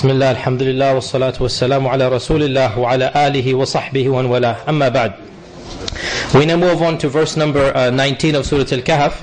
بسم الله الحمد لله والصلاة والسلام على رسول الله وعلى آله وصحبه ومن والاه أما بعد We now move on to verse number uh, 19 of Surah Al-Kahf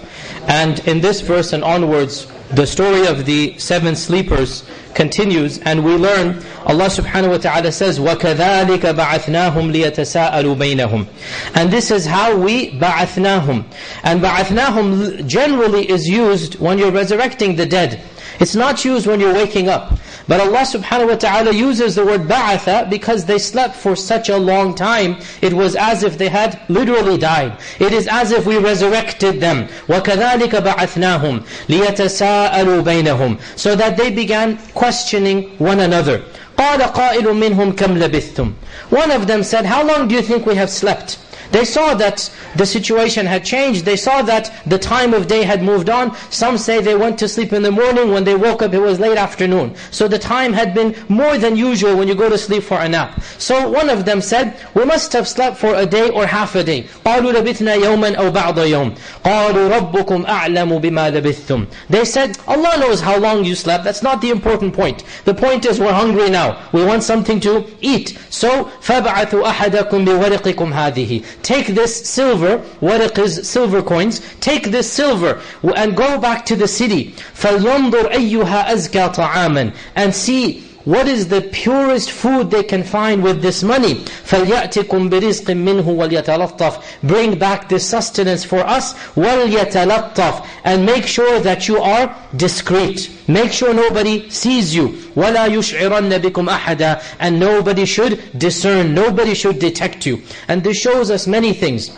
and in this verse and onwards the story of the seven sleepers continues and we learn Allah subhanahu wa ta'ala says وَكَذَلِكَ بَعَثْنَاهُمْ لِيَتَسَاءَلُوا بَيْنَهُم and this is how we بَعَثْنَاهُم and بَعَثْنَاهُم generally is used when you're resurrecting the dead it's not used when you're waking up but Allah subhanahu wa ta'ala uses the word ba'atha because they slept for such a long time. It was as if they had literally died. It is as if we resurrected them. وَكَذَلِكَ بَعَثْنَاهُمْ لِيَتَسَاءَلُوا بَيْنَهُمْ So that they began questioning one another. قَالَ قَائِلٌ مِّنْهُمْ كَمْ لَبِثْتُمْ One of them said, how long do you think we have slept? They saw that the situation had changed. They saw that the time of day had moved on. Some say they went to sleep in the morning. When they woke up, it was late afternoon. So the time had been more than usual when you go to sleep for a nap. So one of them said, we must have slept for a day or half a day. قَالُوا لَبِثْنَا يَوْمًا أَوْ بَعْضَ يَوْمٍ قَالُوا رَبُّكُمْ أَعْلَمُ بِمَا لَبِثْتُمْ They said, Allah knows how long you slept. That's not the important point. The point is we're hungry now. We want something to eat. So, فَبْعَثُوا أَحَدَكُمْ بِوَرِقِكُمْ هَذِهِ Take this silver, wariq is silver coins, take this silver and go back to the city. فَلْيَنْظُرْ أَيُّهَا أَزْكَى طَعَامًا And see what is the purest food they can find with this money. فَلْيَأْتِكُمْ بِرِزْقٍ مِّنْهُ وَلْيَتَلَطَّفْ Bring back this sustenance for us. وَلْيَتَلَطَّفْ And make sure that you are discreet. Make sure nobody sees you. وَلَا يُشْعِرَنَّ بِكُمْ أَحَدًا And nobody should discern, nobody should detect you. And this shows us many things.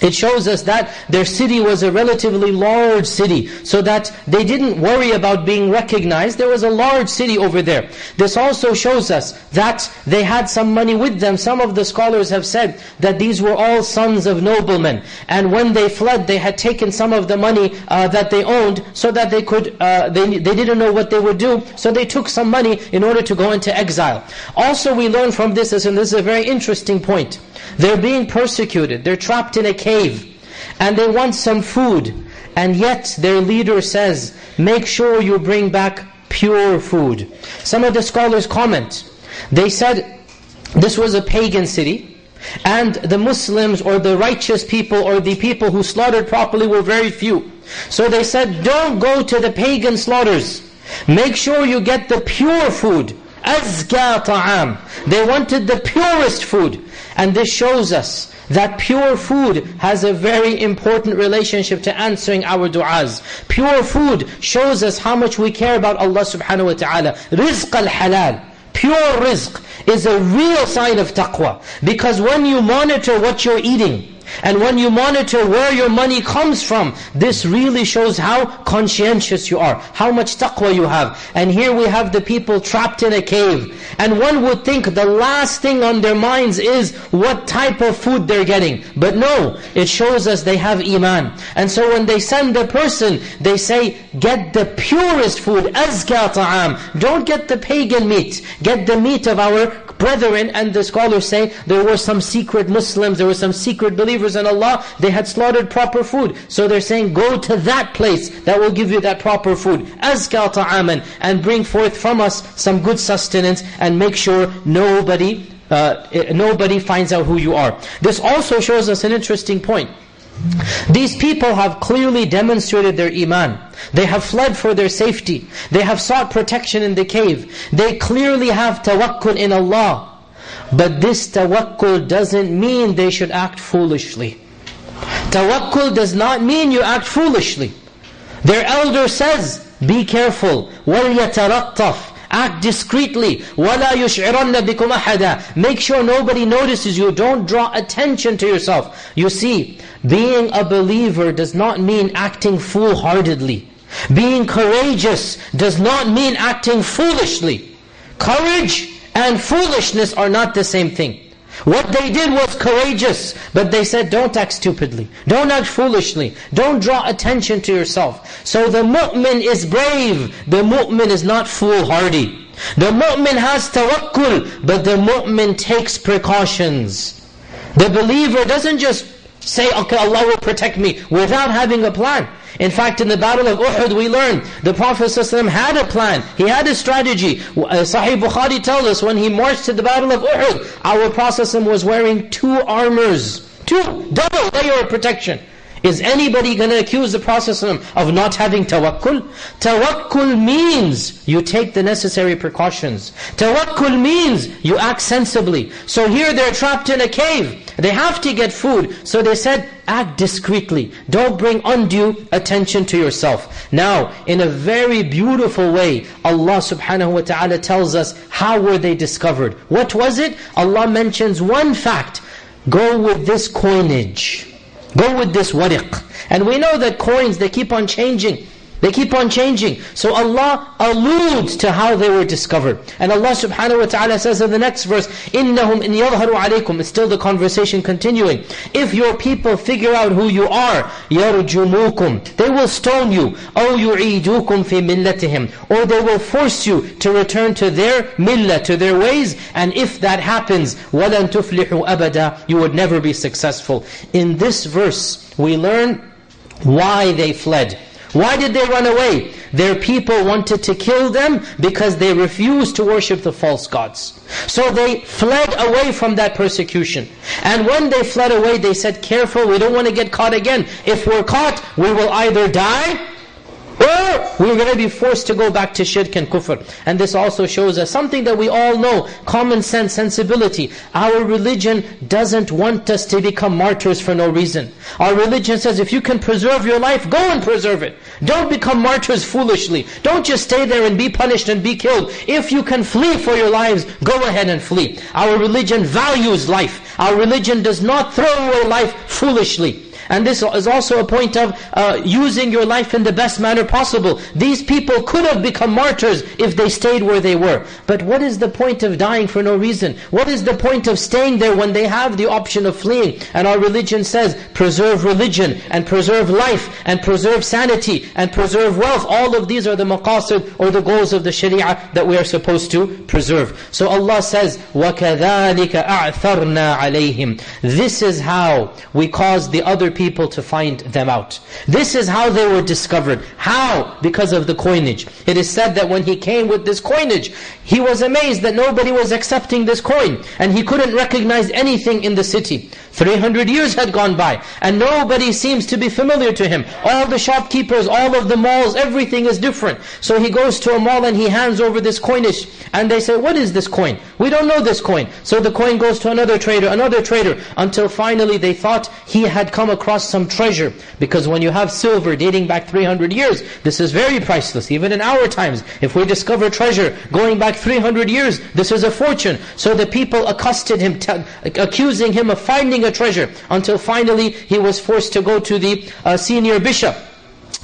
It shows us that their city was a relatively large city, so that they didn't worry about being recognized. There was a large city over there. This also shows us that they had some money with them. Some of the scholars have said that these were all sons of noblemen. And when they fled, they had taken some of the money uh, that they owned, so that they could, uh, they, they didn't know what they would do, so they took some money in order to go into exile. Also we learn from this, and this is a very interesting point, they're being persecuted. They're trapped in a cave. And they want some food. And yet their leader says, make sure you bring back pure food. Some of the scholars comment. They said, this was a pagan city. And the Muslims or the righteous people or the people who slaughtered properly were very few. So they said, don't go to the pagan slaughters. Make sure you get the pure food. Azka ta'am. They wanted the purest food. And this shows us that pure food has a very important relationship to answering our du'as. Pure food shows us how much we care about Allah subhanahu wa ta'ala. Rizq al-halal. Pure rizq is a real sign of taqwa. Because when you monitor what you're eating, and when you monitor where your money comes from, this really shows how conscientious you are, how much taqwa you have. And here we have the people trapped in a cave. And one would think the last thing on their minds is what type of food they're getting. But no, it shows us they have iman. And so when they send the person, they say, get the purest food, azka ta'am. Don't get the pagan meat. Get the meat of our brethren. And the scholars say, there were some secret Muslims, there were some secret believers believers in Allah, they had slaughtered proper food. So they're saying, go to that place that will give you that proper food. أَزْكَى طَعَامًا And bring forth from us some good sustenance and make sure nobody, uh, nobody finds out who you are. This also shows us an interesting point. These people have clearly demonstrated their iman. They have fled for their safety. They have sought protection in the cave. They clearly have tawakkul in Allah. But this tawakkul doesn't mean they should act foolishly. Tawakkul does not mean you act foolishly. Their elder says, be careful. وَلْيَتَرَطَّفْ Act discreetly. وَلَا يُشْعِرَنَّ بِكُمْ أَحَدًا Make sure nobody notices you. Don't draw attention to yourself. You see, being a believer does not mean acting foolhardily. Being courageous does not mean acting foolishly. Courage and foolishness are not the same thing. What they did was courageous, but they said, don't act stupidly. Don't act foolishly. Don't draw attention to yourself. So the mu'min is brave. The mu'min is not foolhardy. The mu'min has tawakkul, but the mu'min takes precautions. The believer doesn't just say, okay, Allah will protect me, without having a plan. In fact, in the battle of Uhud, we learn the Prophet ﷺ had a plan. He had a strategy. Uh, Sahih Bukhari tells us when he marched to the battle of Uhud, our Prophet ﷺ was wearing two armors. Two, double layer of protection. Is anybody going to accuse the Prophet of not having tawakkul? Tawakkul means you take the necessary precautions. Tawakkul means you act sensibly. So here they're trapped in a cave. They have to get food. So they said, act discreetly. Don't bring undue attention to yourself. Now, in a very beautiful way, Allah subhanahu wa ta'ala tells us how were they discovered. What was it? Allah mentions one fact. Go with this coinage. Go with this wariq. And we know that coins, they keep on changing. They keep on changing. So Allah alludes to how they were discovered. And Allah subhanahu wa ta'ala says in the next verse, إِنَّهُمْ إِنْ يَظْهَرُوا عَلَيْكُمْ It's still the conversation continuing. If your people figure out who you are, يَرْجُمُوكُمْ They will stone you. أَوْ يُعِيدُوكُمْ فِي مِلَّتِهِمْ Or they will force you to return to their millah, to their ways. And if that happens, وَلَن تُفْلِحُوا أَبَدًا You would never be successful. In this verse, we learn why they fled. Why did they run away? Their people wanted to kill them because they refused to worship the false gods. So they fled away from that persecution. And when they fled away, they said, careful, we don't want to get caught again. If we're caught, we will either die we're going to be forced to go back to shirk and kufr. And this also shows us something that we all know, common sense, sensibility. Our religion doesn't want us to become martyrs for no reason. Our religion says if you can preserve your life, go and preserve it. Don't become martyrs foolishly. Don't just stay there and be punished and be killed. If you can flee for your lives, go ahead and flee. Our religion values life. Our religion does not throw away life foolishly. And this is also a point of uh, using your life in the best manner possible. These people could have become martyrs if they stayed where they were. But what is the point of dying for no reason? What is the point of staying there when they have the option of fleeing? And our religion says, preserve religion, and preserve life, and preserve sanity, and preserve wealth. All of these are the maqasid, or the goals of the sharia that we are supposed to preserve. So Allah says, وَكَذَلِكَ أَعْثَرْنَا عَلَيْهِمْ This is how we cause the other people to find them out. This is how they were discovered. How? Because of the coinage. It is said that when he came with this coinage, he was amazed that nobody was accepting this coin. And he couldn't recognize anything in the city. 300 years had gone by and nobody seems to be familiar to him. All the shopkeepers, all of the malls, everything is different. So he goes to a mall and he hands over this coinage and they say, what is this coin? We don't know this coin. So the coin goes to another trader, another trader, until finally they thought he had come across some treasure. Because when you have silver dating back 300 years, this is very priceless. Even in our times, if we discover treasure going back 300 years, this is a fortune. So the people accosted him, accusing him of finding a treasure until finally he was forced to go to the uh, senior bishop.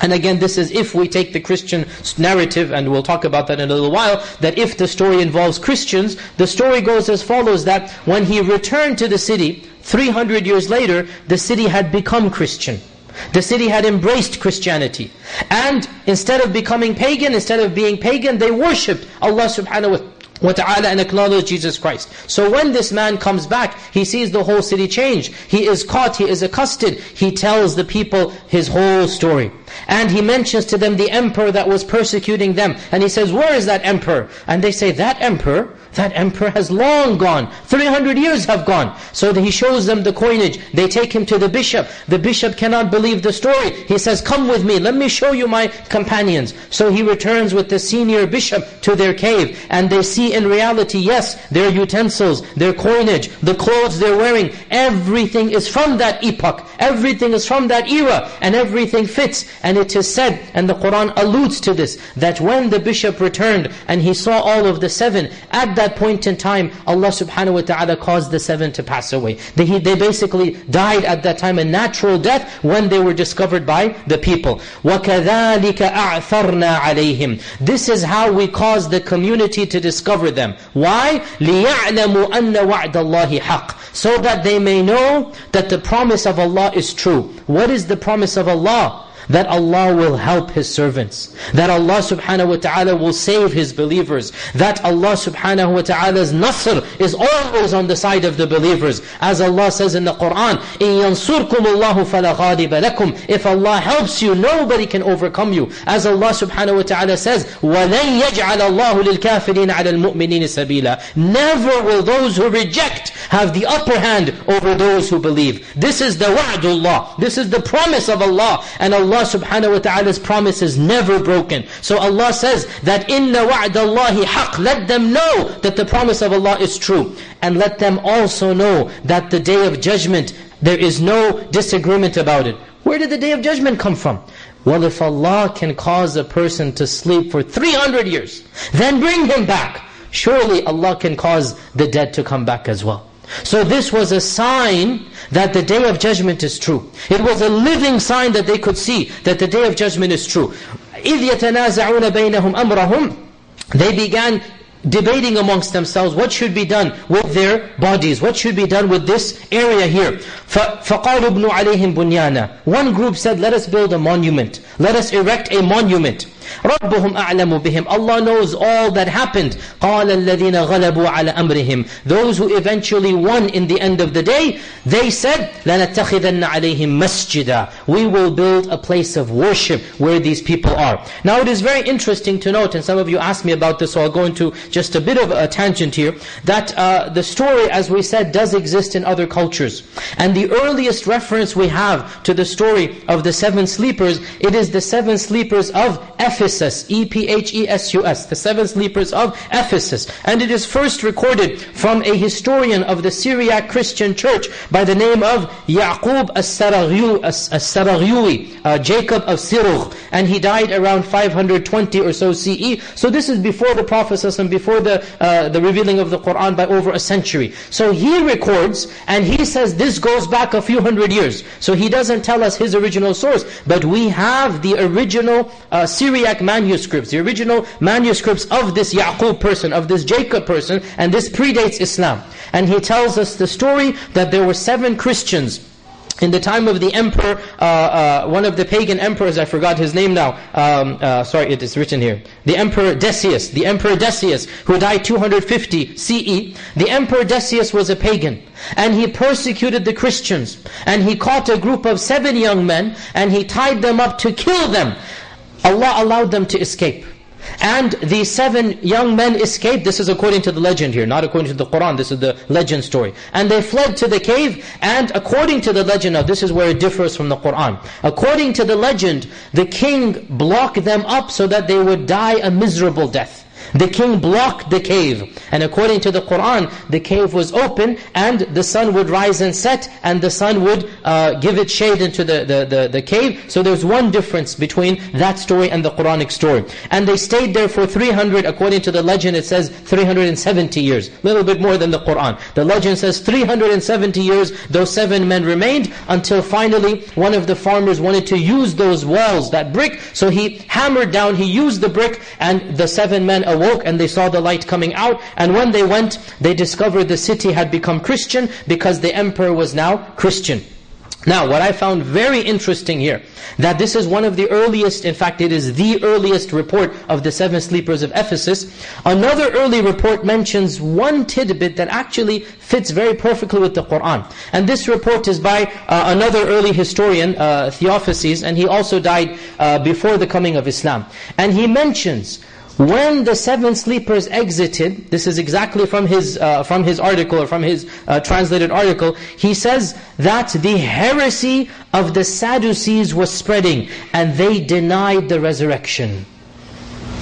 And again, this is if we take the Christian narrative, and we'll talk about that in a little while, that if the story involves Christians, the story goes as follows, that when he returned to the city, 300 years later, the city had become Christian. The city had embraced Christianity. And instead of becoming pagan, instead of being pagan, they worshipped Allah subhanahu wa ta'ala wa ta'ala and acknowledge Jesus Christ. So when this man comes back, he sees the whole city change. He is caught, he is accosted. He tells the people his whole story. And he mentions to them the emperor that was persecuting them. And he says, where is that emperor? And they say, that emperor? That emperor has long gone. 300 years have gone. So he shows them the coinage. They take him to the bishop. The bishop cannot believe the story. He says, come with me. Let me show you my companions. So he returns with the senior bishop to their cave. And they see in reality, yes, their utensils, their coinage, the clothes they're wearing, everything is from that epoch. Everything is from that era. And everything fits. And it is said, and the Qur'an alludes to this, that when the bishop returned and he saw all of the seven, at that point in time, Allah subhanahu wa ta'ala caused the seven to pass away. They, they basically died at that time a natural death when they were discovered by the people. وَكَذَلِكَ أَعْثَرْنَا عَلَيْهِمْ This is how we cause the community to discover them. Why? لِيَعْلَمُوا أَنَّ وَعْدَ اللَّهِ حَقٍّ So that they may know that the promise of Allah is true. What is the promise of Allah? that Allah will help His servants, that Allah subhanahu wa ta'ala will save His believers, that Allah subhanahu wa ta'ala's nasr is always on the side of the believers. As Allah says in the Qur'an, إِن يَنصُرْكُمُ اللَّهُ فَلَا غَالِبَ لَكُمْ If Allah helps you, nobody can overcome you. As Allah subhanahu wa ta'ala says, وَلَن يَجْعَلَ اللَّهُ لِلْكَافِرِينَ عَلَى الْمُؤْمِنِينَ سَبِيلًا Never will those who reject have the upper hand over those who believe. This is the wa'dullah. This is the promise of Allah. And Allah Allah subhanahu wa ta'ala's promise is never broken. So Allah says that inna wa'dallahi haq. Let them know that the promise of Allah is true. And let them also know that the day of judgment, there is no disagreement about it. Where did the day of judgment come from? Well, if Allah can cause a person to sleep for 300 years, then bring him back. Surely Allah can cause the dead to come back as well. So this was a sign that the day of judgment is true. It was a living sign that they could see that the day of judgment is true. إِذْ يَتَنَازَعُونَ بَيْنَهُمْ أَمْرَهُمْ They began debating amongst themselves what should be done with their bodies, what should be done with this area here. فَقَالُوا ابْنُوا عَلَيْهِمْ بُنْيَانًا One group said, let us build a monument. Let us erect a monument. رَبُّهُمْ أَعْلَمُ بِهِمْ Allah knows all that happened. قَالَ الَّذِينَ غَلَبُوا عَلَى أَمْرِهِمْ Those who eventually won in the end of the day, they said, لَنَتَّخِذَنَّ عَلَيْهِمْ مَسْجِدًا We will build a place of worship where these people are. Now it is very interesting to note, and some of you asked me about this, so I'll go into just a bit of a tangent here, that uh, the story, as we said, does exist in other cultures. And the earliest reference we have to the story of the seven sleepers, it is the seven sleepers of Ephesus, E-P-H-E-S-U-S, the seven sleepers of Ephesus. And it is first recorded from a historian of the Syriac Christian church by the name of Yaqub as-Saraghuli, uh, Jacob of Serugh. And he died around 520 or so CE. So this is before the Prophet and before the, uh, the revealing of the Qur'an by over a century. So he records and he says this goes back a few hundred years. So he doesn't tell us his original source, but we have the original uh, Syriac manuscripts, the original manuscripts of this Yaqub person, of this Jacob person, and this predates Islam. And he tells us the story that there were seven Christians in the time of the emperor, uh, uh, one of the pagan emperors, I forgot his name now, um, uh, sorry, it is written here. The emperor Decius, the emperor Decius, who died 250 CE. The emperor Decius was a pagan. And he persecuted the Christians. And he caught a group of seven young men, and he tied them up to kill them. Allah allowed them to escape. And the seven young men escaped. This is according to the legend here, not according to the Qur'an. This is the legend story. And they fled to the cave. And according to the legend, now this is where it differs from the Qur'an. According to the legend, the king blocked them up so that they would die a miserable death. The king blocked the cave. And according to the Qur'an, the cave was open and the sun would rise and set and the sun would uh, give its shade into the, the, the, the, cave. So there's one difference between that story and the Quranic story. And they stayed there for 300, according to the legend it says 370 years. A little bit more than the Qur'an. The legend says 370 years those seven men remained until finally one of the farmers wanted to use those walls, that brick. So he hammered down, he used the brick and the seven men awoke and they saw the light coming out. And when they went, they discovered the city had become Christian because the emperor was now Christian. Now, what I found very interesting here, that this is one of the earliest, in fact it is the earliest report of the seven sleepers of Ephesus. Another early report mentions one tidbit that actually fits very perfectly with the Qur'an. And this report is by uh, another early historian, uh, Theophanes, and he also died uh, before the coming of Islam. And he mentions when the seven sleepers exited, this is exactly from his uh, from his article or from his uh, translated article, he says that the heresy of the Sadducees was spreading and they denied the resurrection.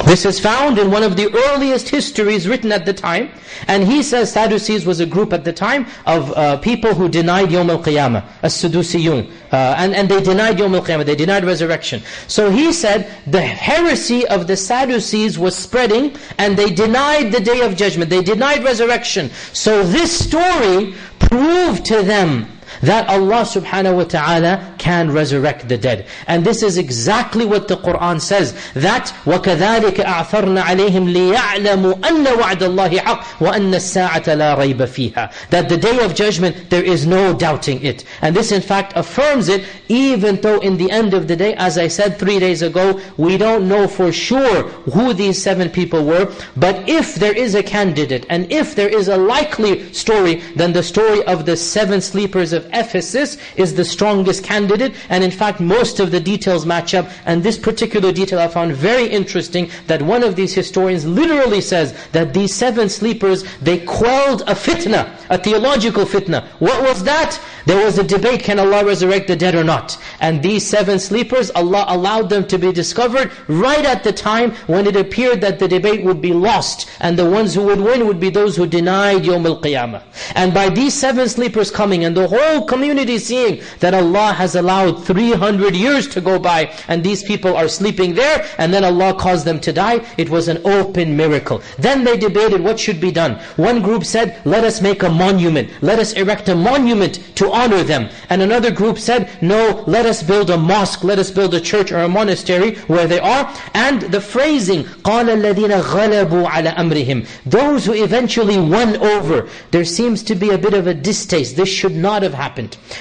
This is found in one of the earliest histories written at the time. And he says Sadducees was a group at the time of uh, people who denied Yawm al-Qiyamah, as-Sadduciyun. Uh, and, and they denied Yawm al-Qiyamah, they denied resurrection. So he said the heresy of the Sadducees was spreading and they denied the Day of Judgment. They denied resurrection. So this story proved to them that Allah subhanahu wa ta'ala can resurrect the dead. And this is exactly what the Qur'an says, that وَكَذَلِكَ أَعْثَرْنَا عَلَيْهِمْ لِيَعْلَمُوا أَنَّ وَعْدَ اللَّهِ حَقٍّ وَأَنَّ السَّاعَةَ لَا رَيْبَ فِيهَا That the day of judgment, there is no doubting it. And this in fact affirms it, even though in the end of the day, as I said three days ago, we don't know for sure who these seven people were, but if there is a candidate, and if there is a likely story, then the story of the seven sleepers of Ephesus is the strongest candidate, and in fact most of the details match up, and this particular detail I found very interesting, that one of these historians literally says that these seven sleepers, they quelled a fitna, a theological fitna. What was that? There was a debate, can Allah resurrect the dead or not? And these seven sleepers, Allah allowed them to be discovered right at the time when it appeared that the debate would be lost, and the ones who would win would be those who denied Yawm al-Qiyamah. And by these seven sleepers coming, and the whole community seeing that Allah has allowed 300 years to go by, and these people are sleeping there, and then Allah caused them to die, it was an open miracle. Then they debated what should be done. One group said, let us make a monument. Let us erect a monument to honor them. And another group said, no, let us build a mosque, let us build a church or a monastery where they are. And the phrasing, قَالَ الَّذِينَ غَلَبُوا عَلَى أَمْرِهِمْ Those who eventually won over, there seems to be a bit of a distaste. This should not have happened.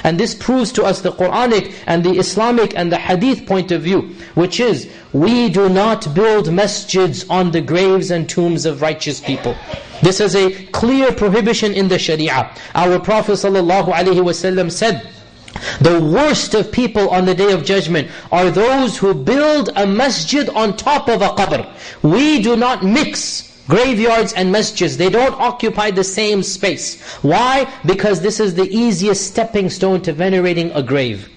And this proves to us the Quranic and the Islamic and the Hadith point of view, which is, we do not build masjids on the graves and tombs of righteous people. This is a clear prohibition in the Sharia. Our Prophet ﷺ said, the worst of people on the Day of Judgment are those who build a masjid on top of a qabr. We do not mix Graveyards and masjids, they don't occupy the same space. Why? Because this is the easiest stepping stone to venerating a grave.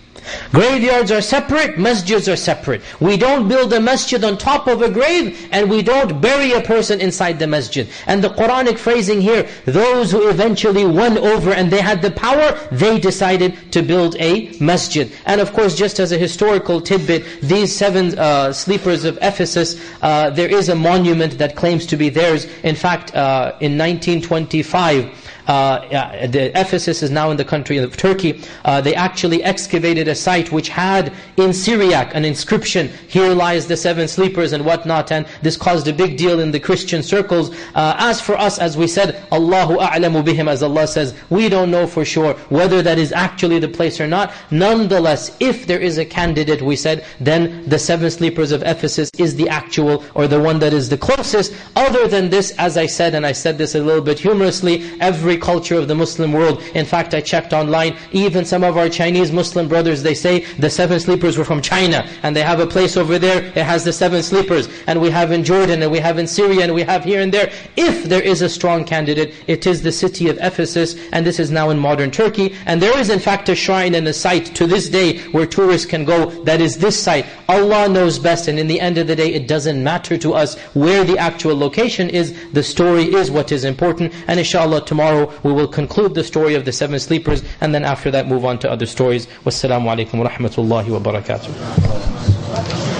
Graveyards are separate, masjids are separate. We don't build a masjid on top of a grave, and we don't bury a person inside the masjid. And the Quranic phrasing here, those who eventually won over and they had the power, they decided to build a masjid. And of course, just as a historical tidbit, these seven uh, sleepers of Ephesus, uh, there is a monument that claims to be theirs. In fact, uh, in 1925, uh, the Ephesus is now in the country of Turkey. Uh, they actually excavated a site which had in Syriac an inscription, here lies the seven sleepers and whatnot, and this caused a big deal in the Christian circles. Uh, as for us, as we said, Allahu a'lamu bihim, as Allah says, we don't know for sure whether that is actually the place or not. Nonetheless, if there is a candidate, we said, then the seven sleepers of Ephesus is the actual, or the one that is the closest. Other than this, as I said, and I said this a little bit humorously, every every culture of the Muslim world. In fact, I checked online, even some of our Chinese Muslim brothers, they say the seven sleepers were from China, and they have a place over there, it has the seven sleepers, and we have in Jordan, and we have in Syria, and we have here and there. If there is a strong candidate, it is the city of Ephesus, and this is now in modern Turkey, and there is in fact a shrine and a site to this day where tourists can go, that is this site. Allah knows best, and in the end of the day, it doesn't matter to us where the actual location is, the story is what is important, and inshallah we will conclude the story of the seven sleepers and then after that move on to other stories. Wassalamu alaikum wa rahmatullahi wa barakatuh.